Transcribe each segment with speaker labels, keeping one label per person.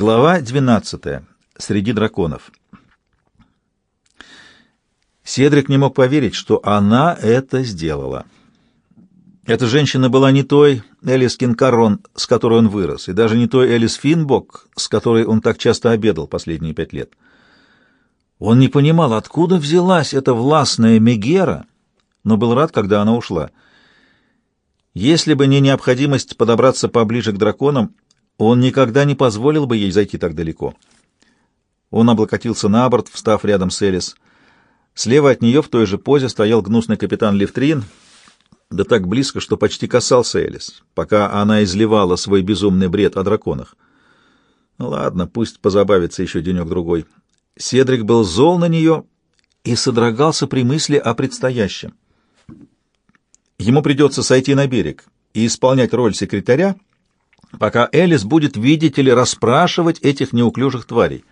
Speaker 1: Глава 12. Среди драконов. Седрик не мог поверить, что она это сделала. Эта женщина была не той Элис Кинкарон, с которой он вырос, и даже не той Элис Финбок, с которой он так часто обедал последние пять лет. Он не понимал, откуда взялась эта властная Мегера, но был рад, когда она ушла. Если бы не необходимость подобраться поближе к драконам, он никогда не позволил бы ей зайти так далеко. Он облокотился на борт, встав рядом с Элис. Слева от нее в той же позе стоял гнусный капитан Левтрин, да так близко, что почти касался Элис, пока она изливала свой безумный бред о драконах. Ну ладно, пусть позабавится еще денек-другой. Седрик был зол на нее и содрогался при мысли о предстоящем. Ему придется сойти на берег и исполнять роль секретаря, пока Элис будет видеть или расспрашивать этих неуклюжих тварей.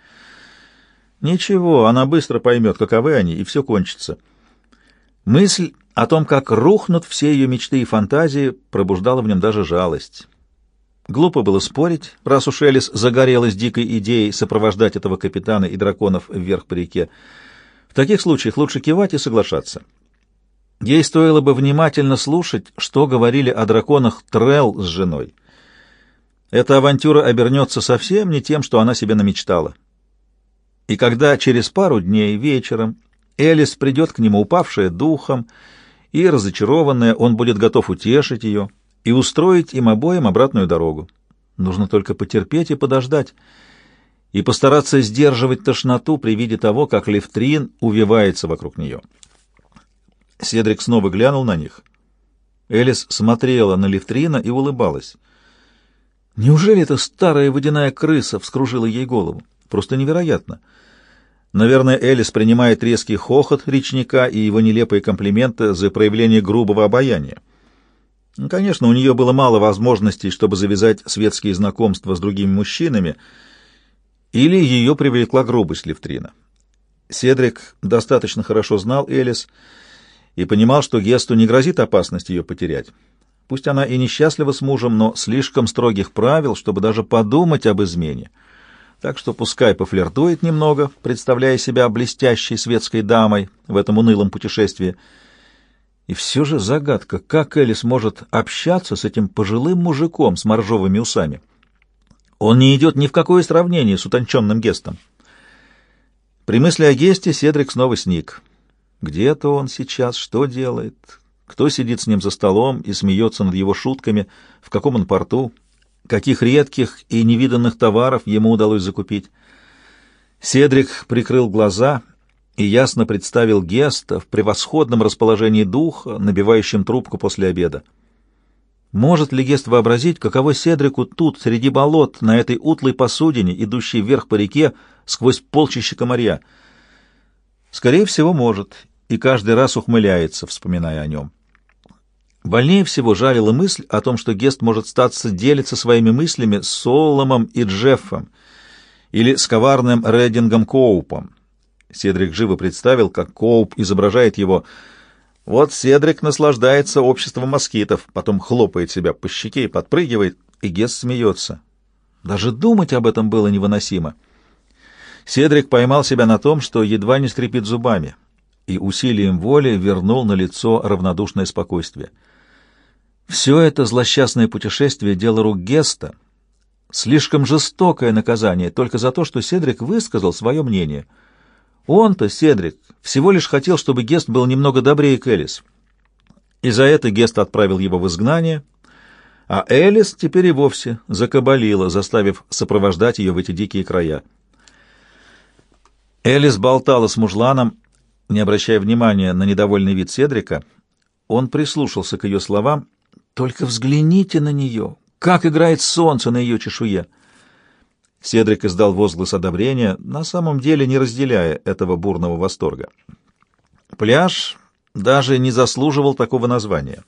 Speaker 1: Ничего, она быстро поймет, каковы они, и все кончится. Мысль о том, как рухнут все ее мечты и фантазии, пробуждала в нем даже жалость. Глупо было спорить, раз уж Элис загорелась дикой идеей сопровождать этого капитана и драконов вверх по реке. В таких случаях лучше кивать и соглашаться. Ей стоило бы внимательно слушать, что говорили о драконах Трел с женой. Эта авантюра обернется совсем не тем, что она себе намечтала. И когда через пару дней вечером Элис придет к нему, упавшая духом, и разочарованная, он будет готов утешить ее и устроить им обоим обратную дорогу. Нужно только потерпеть и подождать, и постараться сдерживать тошноту при виде того, как Левтрин увивается вокруг нее. Седрик снова глянул на них. Элис смотрела на Левтрина и улыбалась. Неужели эта старая водяная крыса вскружила ей голову? Просто невероятно. Наверное, Элис принимает резкий хохот речника и его нелепые комплименты за проявление грубого обаяния. Конечно, у нее было мало возможностей, чтобы завязать светские знакомства с другими мужчинами, или ее привлекла грубость Левтрина. Седрик достаточно хорошо знал Элис и понимал, что Гесту не грозит опасность ее потерять. Пусть она и несчастлива с мужем, но слишком строгих правил, чтобы даже подумать об измене. Так что пускай пофлиртует немного, представляя себя блестящей светской дамой в этом унылом путешествии. И все же загадка, как Элис может общаться с этим пожилым мужиком с моржовыми усами. Он не идет ни в какое сравнение с утонченным Гестом. При мысли о Гесте Седрик снова сник. Где-то он сейчас, что делает, кто сидит с ним за столом и смеется над его шутками, в каком он порту, каких редких и невиданных товаров ему удалось закупить. Седрик прикрыл глаза и ясно представил Геста в превосходном расположении духа, набивающем трубку после обеда. Может ли Гест вообразить, каково Седрику тут, среди болот, на этой утлой посудине, идущей вверх по реке, сквозь полчища комарья? Скорее всего, может, и каждый раз ухмыляется, вспоминая о нем. Больнее всего жалила мысль о том, что Гест может статься делиться своими мыслями с Соломом и Джеффом или с коварным Редингом Коупом. Седрик живо представил, как Коуп изображает его. Вот Седрик наслаждается обществом москитов, потом хлопает себя по щеке и подпрыгивает, и Гест смеется. Даже думать об этом было невыносимо. Седрик поймал себя на том, что едва не скрипит зубами, и усилием воли вернул на лицо равнодушное спокойствие — все это злосчастное путешествие — дело рук Геста. Слишком жестокое наказание только за то, что Седрик высказал свое мнение. Он-то, Седрик, всего лишь хотел, чтобы Гест был немного добрее к Элис. И за это Гест отправил его в изгнание, а Элис теперь и вовсе закабалила, заставив сопровождать ее в эти дикие края. Элис болтала с мужланом, не обращая внимания на недовольный вид Седрика. Он прислушался к ее словам только взгляните на нее! Как играет солнце на ее чешуе!» Седрик издал возглас одобрения, на самом деле не разделяя этого бурного восторга. Пляж даже не заслуживал такого названия.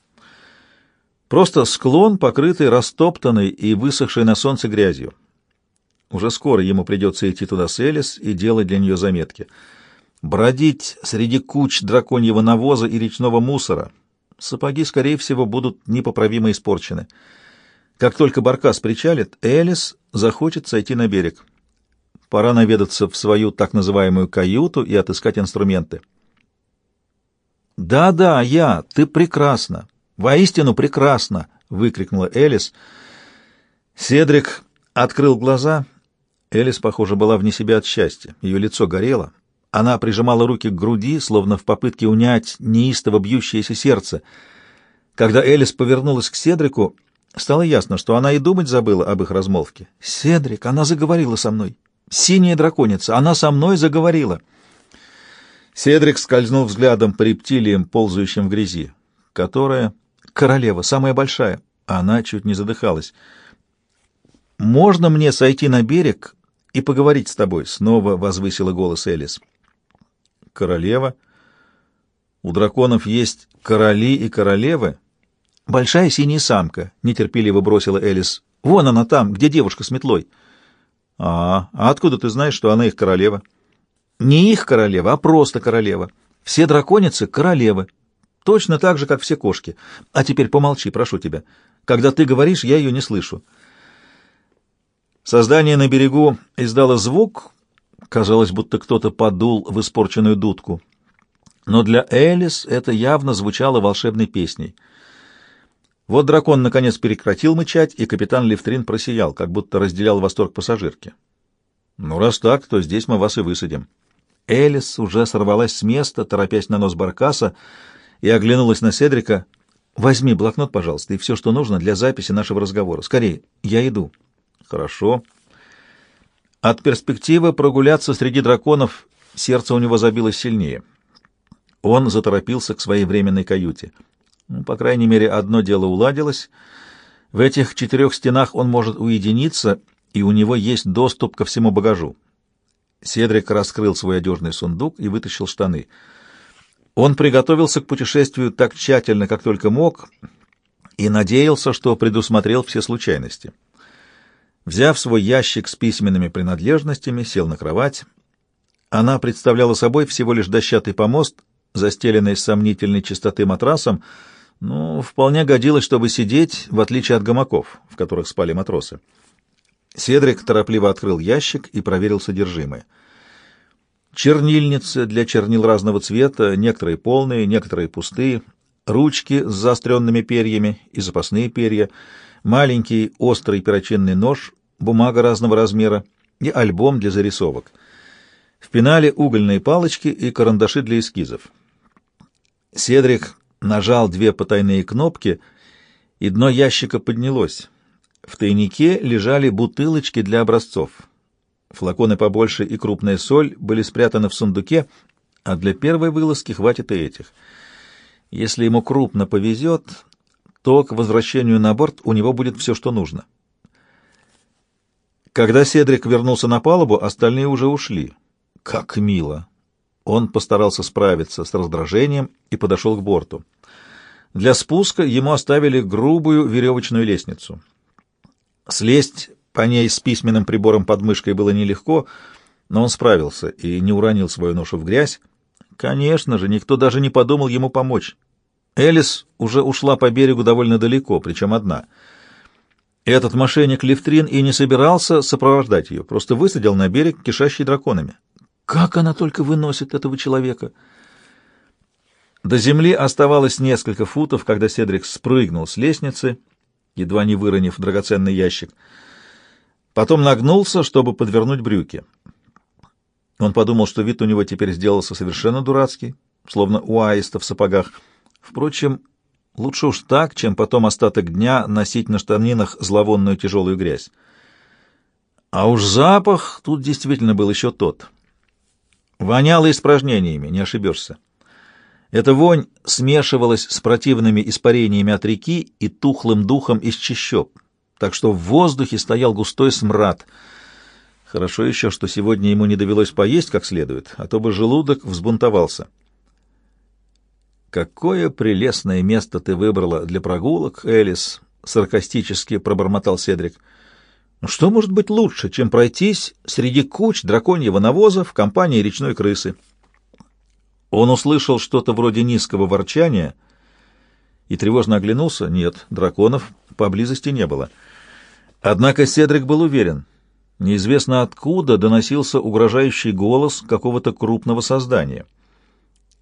Speaker 1: Просто склон, покрытый растоптанной и высохшей на солнце грязью. Уже скоро ему придется идти туда с Элис и делать для нее заметки. Бродить среди куч драконьего навоза и речного мусора — сапоги, скорее всего, будут непоправимо испорчены. Как только Баркас причалит, Элис захочет сойти на берег. пора наведаться в свою так называемую каюту и отыскать инструменты. «Да-да, я, ты прекрасна, воистину прекрасна!» — выкрикнула Элис. Седрик открыл глаза. Элис, похоже, была вне себя от счастья. Ее лицо горело. Она прижимала руки к груди, словно в попытке унять неистово бьющееся сердце. Когда Элис повернулась к Седрику, стало ясно, что она и думать забыла об их размолвке. «Седрик, она заговорила со мной. Синяя драконица, она со мной заговорила». Седрик скользнул взглядом по рептилиям, ползающим в грязи. «Которая?» «Королева, самая большая». Она чуть не задыхалась. «Можно мне сойти на берег и поговорить с тобой?» — снова возвысила голос Элис королева. У драконов есть короли и королевы. Большая синяя самка, нетерпеливо бросила Элис. Вон она там, где девушка с метлой. А, а откуда ты знаешь, что она их королева? Не их королева, а просто королева. Все драконицы — королевы. Точно так же, как все кошки. А теперь помолчи, прошу тебя. Когда ты говоришь, я ее не слышу. Создание на берегу издало звук, Казалось, будто кто-то подул в испорченную дудку. Но для Элис это явно звучало волшебной песней. Вот дракон наконец прекратил мычать, и капитан Левтрин просиял, как будто разделял восторг пассажирки. «Ну, раз так, то здесь мы вас и высадим». Элис уже сорвалась с места, торопясь на нос баркаса, и оглянулась на Седрика. «Возьми блокнот, пожалуйста, и все, что нужно для записи нашего разговора. Скорее, я иду». «Хорошо». От перспективы прогуляться среди драконов сердце у него забилось сильнее. Он заторопился к своей временной каюте. Ну, по крайней мере, одно дело уладилось. В этих четырех стенах он может уединиться, и у него есть доступ ко всему багажу. Седрик раскрыл свой одежный сундук и вытащил штаны. Он приготовился к путешествию так тщательно, как только мог, и надеялся, что предусмотрел все случайности. Взяв свой ящик с письменными принадлежностями, сел на кровать. Она представляла собой всего лишь дощатый помост, застеленный сомнительной чистоты матрасом, но вполне годилось, чтобы сидеть, в отличие от гамаков, в которых спали матросы. Седрик торопливо открыл ящик и проверил содержимое. Чернильницы для чернил разного цвета, некоторые полные, некоторые пустые, ручки с заостренными перьями и запасные перья — маленький острый перочинный нож, бумага разного размера и альбом для зарисовок. В пенале угольные палочки и карандаши для эскизов. Седрик нажал две потайные кнопки, и дно ящика поднялось. В тайнике лежали бутылочки для образцов. Флаконы побольше и крупная соль были спрятаны в сундуке, а для первой вылазки хватит и этих. Если ему крупно повезет, то к возвращению на борт у него будет все, что нужно. Когда Седрик вернулся на палубу, остальные уже ушли. Как мило! Он постарался справиться с раздражением и подошел к борту. Для спуска ему оставили грубую веревочную лестницу. Слезть по ней с письменным прибором под мышкой было нелегко, но он справился и не уронил свою ношу в грязь. Конечно же, никто даже не подумал ему помочь. Элис уже ушла по берегу довольно далеко, причем одна. Этот мошенник Левтрин и не собирался сопровождать ее, просто высадил на берег, кишащий драконами. Как она только выносит этого человека! До земли оставалось несколько футов, когда Седрик спрыгнул с лестницы, едва не выронив драгоценный ящик. Потом нагнулся, чтобы подвернуть брюки. Он подумал, что вид у него теперь сделался совершенно дурацкий, словно у аиста в сапогах — Впрочем, лучше уж так, чем потом остаток дня носить на штанинах зловонную тяжелую грязь. А уж запах тут действительно был еще тот. Воняло испражнениями, не ошибешься. Эта вонь смешивалась с противными испарениями от реки и тухлым духом из чащоб, так что в воздухе стоял густой смрад. Хорошо еще, что сегодня ему не довелось поесть как следует, а то бы желудок взбунтовался. «Какое прелестное место ты выбрала для прогулок, Элис!» — саркастически пробормотал Седрик. «Ну что может быть лучше, чем пройтись среди куч драконьего навоза в компании речной крысы?» Он услышал что-то вроде низкого ворчания и тревожно оглянулся. Нет, драконов поблизости не было. Однако Седрик был уверен. Неизвестно откуда доносился угрожающий голос какого-то крупного создания.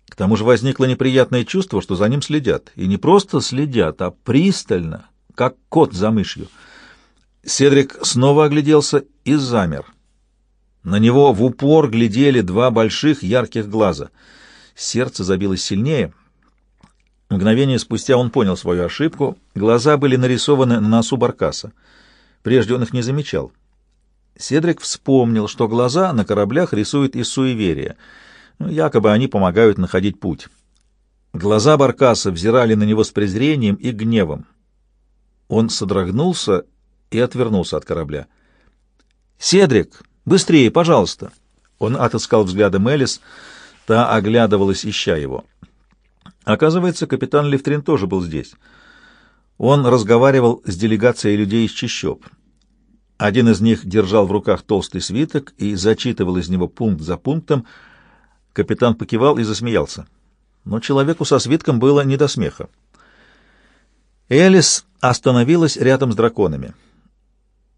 Speaker 1: К тому же возникло неприятное чувство, что за ним следят. И не просто следят, а пристально, как кот за мышью. Седрик снова огляделся и замер. На него в упор глядели два больших ярких глаза. Сердце забилось сильнее. Мгновение спустя он понял свою ошибку. Глаза были нарисованы на носу баркаса. Прежде он их не замечал. Седрик вспомнил, что глаза на кораблях рисуют из суеверия. Ну, якобы они помогают находить путь. Глаза Баркаса взирали на него с презрением и гневом. Он содрогнулся и отвернулся от корабля. «Седрик, быстрее, пожалуйста!» Он отыскал взглядом Элис, та оглядывалась, ища его. Оказывается, капитан Левтрин тоже был здесь. Он разговаривал с делегацией людей из Чищоб. Один из них держал в руках толстый свиток и зачитывал из него пункт за пунктом. Капитан покивал и засмеялся. Но человеку со свитком было не до смеха. Элис остановилась рядом с драконами.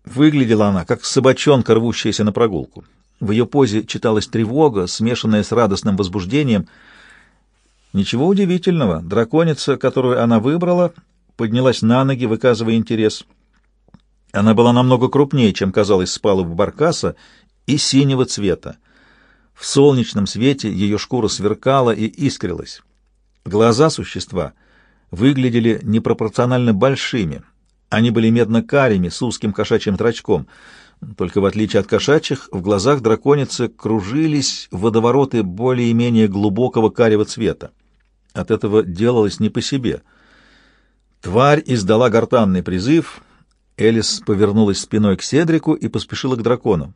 Speaker 1: Выглядела она, как собачонка, рвущаяся на прогулку. В ее позе читалась тревога, смешанная с радостным возбуждением. Ничего удивительного, драконица, которую она выбрала, поднялась на ноги, выказывая интерес — она была намного крупнее, чем казалось с палубы баркаса, и синего цвета. В солнечном свете ее шкура сверкала и искрилась. Глаза существа выглядели непропорционально большими. Они были медно-карими, с узким кошачьим зрачком. Только в отличие от кошачьих, в глазах драконицы кружились водовороты более-менее глубокого карего цвета. От этого делалось не по себе. Тварь издала гортанный призыв — Элис повернулась спиной к Седрику и поспешила к дракону.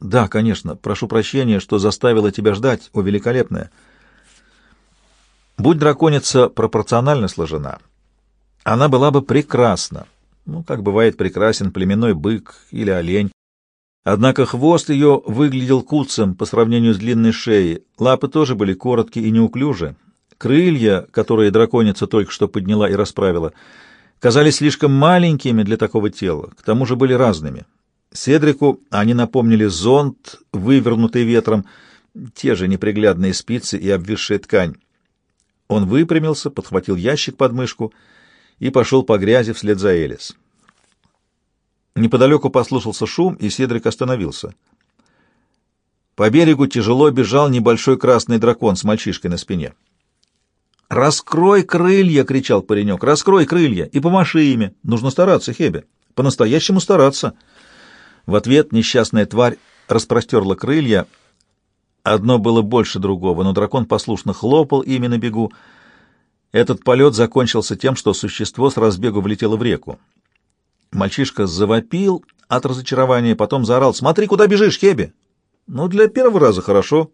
Speaker 1: «Да, конечно. Прошу прощения, что заставила тебя ждать, о великолепная. Будь драконица пропорционально сложена, она была бы прекрасна, ну, как бывает прекрасен племенной бык или олень. Однако хвост ее выглядел куцем по сравнению с длинной шеей, лапы тоже были короткие и неуклюжи, крылья, которые драконица только что подняла и расправила — казались слишком маленькими для такого тела, к тому же были разными. Седрику они напомнили зонт, вывернутый ветром, те же неприглядные спицы и обвисшая ткань. Он выпрямился, подхватил ящик под мышку и пошел по грязи вслед за Элис. Неподалеку послушался шум, и Седрик остановился. По берегу тяжело бежал небольшой красный дракон с мальчишкой на спине. «Раскрой крылья!» — кричал паренек. «Раскрой крылья и помаши ими! Нужно стараться, Хебе! По-настоящему стараться!» В ответ несчастная тварь распростерла крылья. Одно было больше другого, но дракон послушно хлопал ими на бегу. Этот полет закончился тем, что существо с разбегу влетело в реку. Мальчишка завопил от разочарования, потом заорал «Смотри, куда бежишь, Хебе!» «Ну, для первого раза хорошо.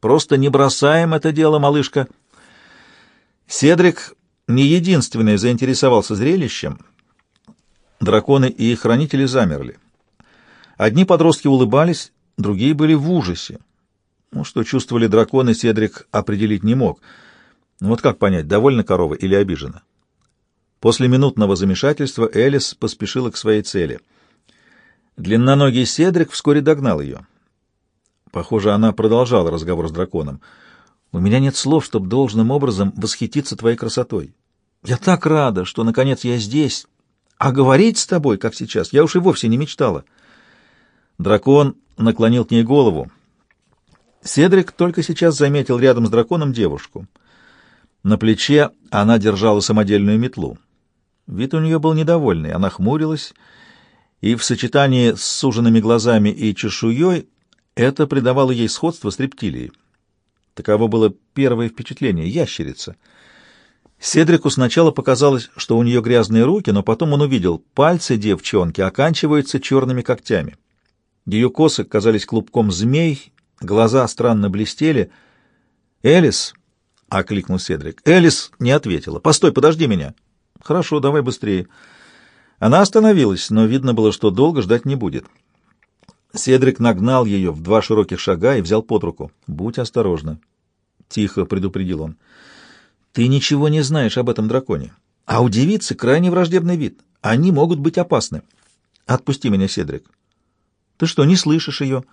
Speaker 1: Просто не бросаем это дело, малышка!» Седрик не единственный заинтересовался зрелищем. Драконы и их хранители замерли. Одни подростки улыбались, другие были в ужасе. Ну, что чувствовали драконы, Седрик определить не мог. Ну, вот как понять, довольна корова или обижена? После минутного замешательства Элис поспешила к своей цели. Длинноногий Седрик вскоре догнал ее. Похоже, она продолжала разговор с драконом — у меня нет слов, чтобы должным образом восхититься твоей красотой. Я так рада, что, наконец, я здесь. А говорить с тобой, как сейчас, я уж и вовсе не мечтала. Дракон наклонил к ней голову. Седрик только сейчас заметил рядом с драконом девушку. На плече она держала самодельную метлу. Вид у нее был недовольный, она хмурилась, и в сочетании с суженными глазами и чешуей это придавало ей сходство с рептилией. Таково было первое впечатление — ящерица. Седрику сначала показалось, что у нее грязные руки, но потом он увидел, пальцы девчонки оканчиваются черными когтями. Ее косы казались клубком змей, глаза странно блестели. «Элис!» — окликнул Седрик. «Элис!» — не ответила. «Постой, подожди меня!» «Хорошо, давай быстрее». Она остановилась, но видно было, что долго ждать не будет. Седрик нагнал ее в два широких шага и взял под руку. «Будь осторожна», — тихо предупредил он. «Ты ничего не знаешь об этом драконе. А у девицы крайне враждебный вид. Они могут быть опасны. Отпусти меня, Седрик». Ты что, не слышишь ее?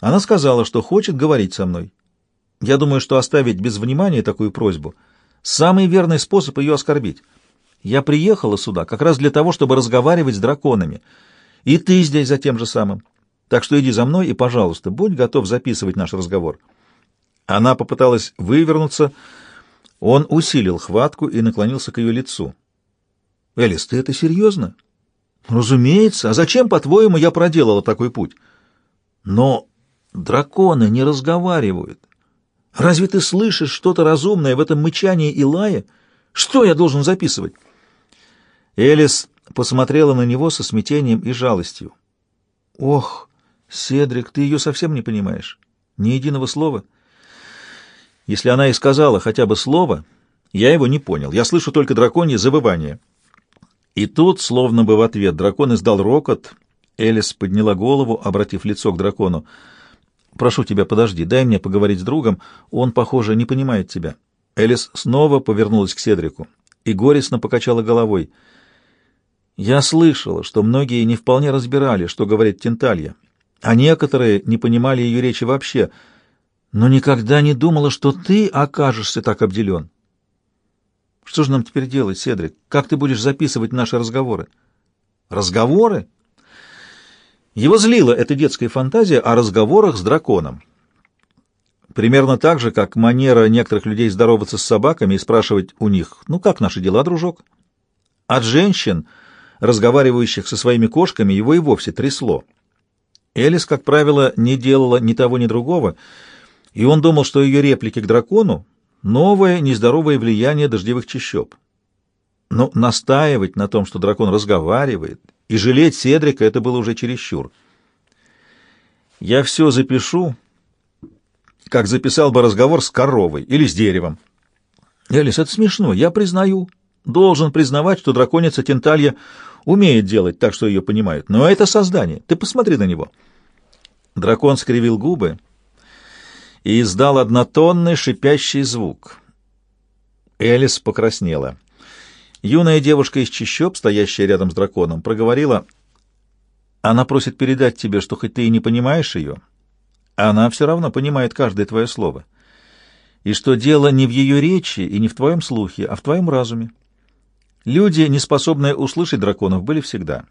Speaker 1: Она сказала, что хочет говорить со мной. Я думаю, что оставить без внимания такую просьбу — самый верный способ ее оскорбить. Я приехала сюда как раз для того, чтобы разговаривать с драконами. И ты здесь за тем же самым. Так что иди за мной и, пожалуйста, будь готов записывать наш разговор». Она попыталась вывернуться. Он усилил хватку и наклонился к ее лицу. «Элис, ты это серьезно?» «Разумеется. А зачем, по-твоему, я проделала такой путь?» «Но драконы не разговаривают. Разве ты слышишь что-то разумное в этом мычании и лае? Что я должен записывать?» Элис посмотрела на него со смятением и жалостью. «Ох, Седрик, ты ее совсем не понимаешь. Ни единого слова. Если она и сказала хотя бы слово, я его не понял. Я слышу только драконье завывание». И тут, словно бы в ответ, дракон издал рокот. Элис подняла голову, обратив лицо к дракону. «Прошу тебя, подожди, дай мне поговорить с другом. Он, похоже, не понимает тебя». Элис снова повернулась к Седрику и горестно покачала головой. «Я слышала, что многие не вполне разбирали, что говорит Тенталья, а некоторые не понимали ее речи вообще, но никогда не думала, что ты окажешься так обделен. Что же нам теперь делать, Седрик? Как ты будешь записывать наши разговоры? Разговоры? Его злила эта детская фантазия о разговорах с драконом. Примерно так же, как манера некоторых людей здороваться с собаками и спрашивать у них, ну как наши дела, дружок? От женщин, разговаривающих со своими кошками, его и вовсе трясло. Элис, как правило, не делала ни того, ни другого, и он думал, что ее реплики к дракону новое нездоровое влияние дождевых чащоб. Но настаивать на том, что дракон разговаривает, и жалеть Седрика это было уже чересчур. Я все запишу, как записал бы разговор с коровой или с деревом. Элис, это смешно, я признаю. Должен признавать, что драконица Тенталья умеет делать так, что ее понимают. Но это создание. Ты посмотри на него. Дракон скривил губы и издал однотонный шипящий звук. Элис покраснела. Юная девушка из чащоб, стоящая рядом с драконом, проговорила, «Она просит передать тебе, что хоть ты и не понимаешь ее, она все равно понимает каждое твое слово, и что дело не в ее речи и не в твоем слухе, а в твоем разуме. Люди, не способные услышать драконов, были всегда.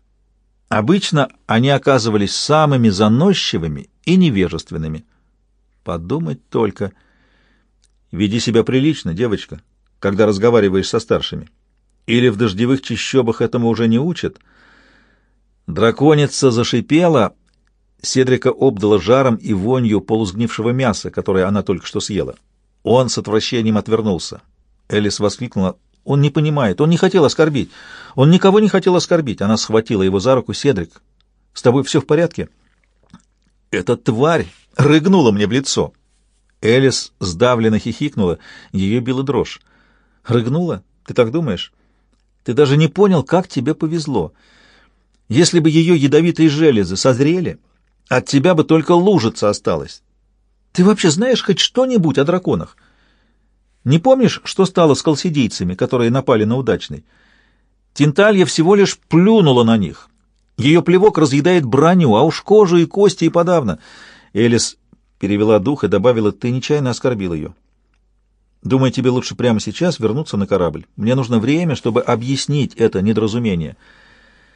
Speaker 1: Обычно они оказывались самыми заносчивыми и невежественными. Подумать только. Веди себя прилично, девочка, когда разговариваешь со старшими. Или в дождевых чащобах этому уже не учат. Драконица зашипела, Седрика обдала жаром и вонью полусгнившего мяса, которое она только что съела. Он с отвращением отвернулся. Элис воскликнула. «Он не понимает, он не хотел оскорбить. Он никого не хотел оскорбить». Она схватила его за руку. «Седрик, с тобой все в порядке?» «Эта тварь рыгнула мне в лицо. Элис сдавленно хихикнула, ее била дрожь. «Рыгнула? Ты так думаешь? Ты даже не понял, как тебе повезло. Если бы ее ядовитые железы созрели, от тебя бы только лужица осталась. Ты вообще знаешь хоть что-нибудь о драконах? Не помнишь, что стало с колсидийцами, которые напали на удачный? Тинталья всего лишь плюнула на них. Ее плевок разъедает броню, а уж кожу и кости и подавно — Элис перевела дух и добавила, «Ты нечаянно оскорбил ее. Думаю, тебе лучше прямо сейчас вернуться на корабль. Мне нужно время, чтобы объяснить это недоразумение».